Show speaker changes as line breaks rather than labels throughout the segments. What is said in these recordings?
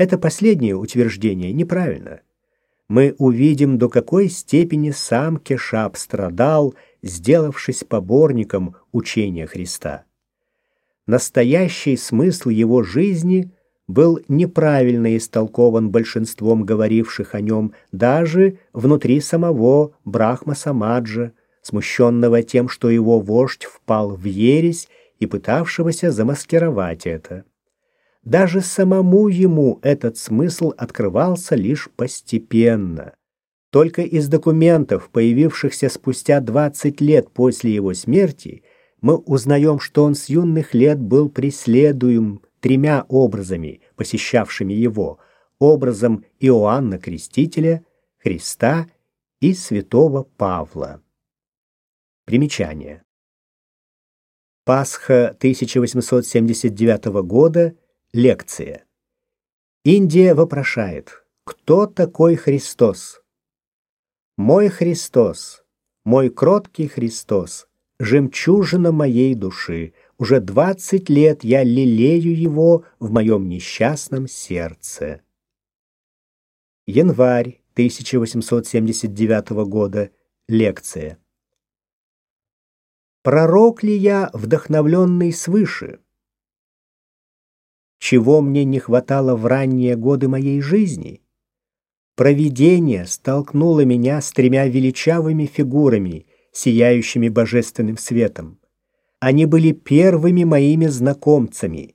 Это последнее утверждение неправильно. Мы увидим, до какой степени сам Кешап страдал, сделавшись поборником учения Христа. Настоящий смысл его жизни был неправильно истолкован большинством говоривших о нем даже внутри самого Брахма Самаджа, смущенного тем, что его вождь впал в ересь и пытавшегося замаскировать это. Даже самому ему этот смысл открывался лишь постепенно. Только из документов, появившихся спустя 20 лет после его смерти, мы узнаем, что он с юных лет был преследуем тремя образами, посещавшими его, образом Иоанна Крестителя, Христа и святого Павла. Примечание. Пасха 1879 года, лекция. Индия вопрошает, кто такой Христос? Мой Христос, мой кроткий Христос, жемчужина моей души, уже двадцать лет я лелею его в моем несчастном сердце. Январь 1879 года. Лекция. Пророк ли я, вдохновленный свыше? Чего мне не хватало в ранние годы моей жизни? Провидение столкнуло меня с тремя величавыми фигурами, сияющими божественным светом. Они были первыми моими знакомцами.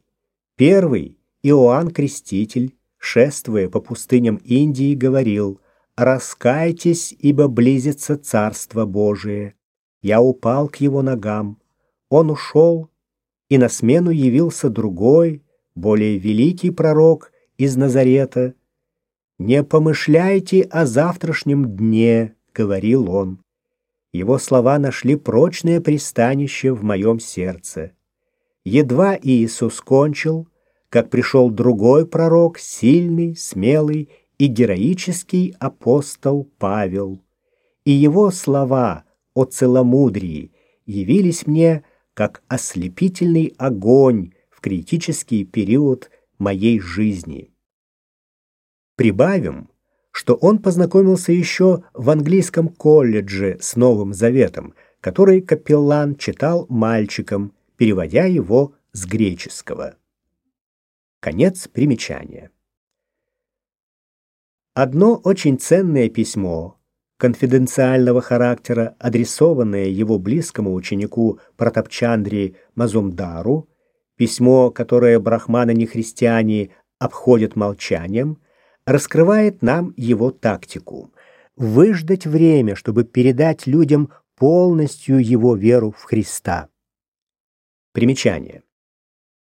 Первый — Иоанн Креститель, шествуя по пустыням Индии, говорил «Раскайтесь, ибо близится Царство Божие». Я упал к его ногам. Он ушел, и на смену явился другой, более великий пророк из Назарета. «Не помышляйте о завтрашнем дне», — говорил он. Его слова нашли прочное пристанище в моем сердце. Едва Иисус кончил, как пришел другой пророк, сильный, смелый и героический апостол Павел. И его слова о целомудрии явились мне как ослепительный огонь критический период моей жизни. Прибавим, что он познакомился еще в английском колледже с Новым Заветом, который капеллан читал мальчиком, переводя его с греческого. Конец примечания. Одно очень ценное письмо, конфиденциального характера, адресованное его близкому ученику Протапчандри Мазумдару, письмо, которое брахманы-нехристиане обходят молчанием, раскрывает нам его тактику. Выждать время, чтобы передать людям полностью его веру в Христа. Примечание.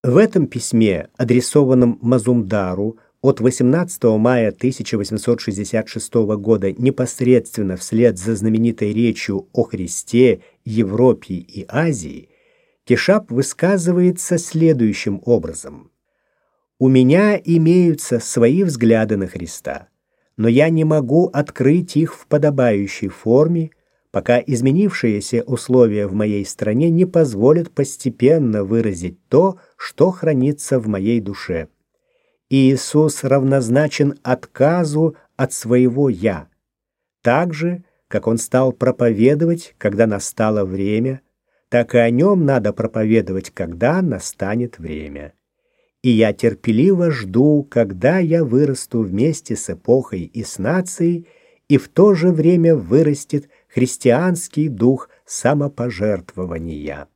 В этом письме, адресованном Мазумдару от 18 мая 1866 года непосредственно вслед за знаменитой речью о Христе, Европе и Азии, Кешап высказывается следующим образом. У меня имеются свои взгляды на Христа, но я не могу открыть их в подобающей форме, пока изменившиеся условия в моей стране не позволят постепенно выразить то, что хранится в моей душе. Иисус равнозначен отказу от своего «я», так же, как Он стал проповедовать, когда настало время, так и о Нем надо проповедовать, когда настанет время и я терпеливо жду, когда я вырасту вместе с эпохой и с нацией, и в то же время вырастет христианский дух самопожертвования.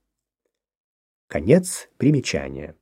Конец примечания.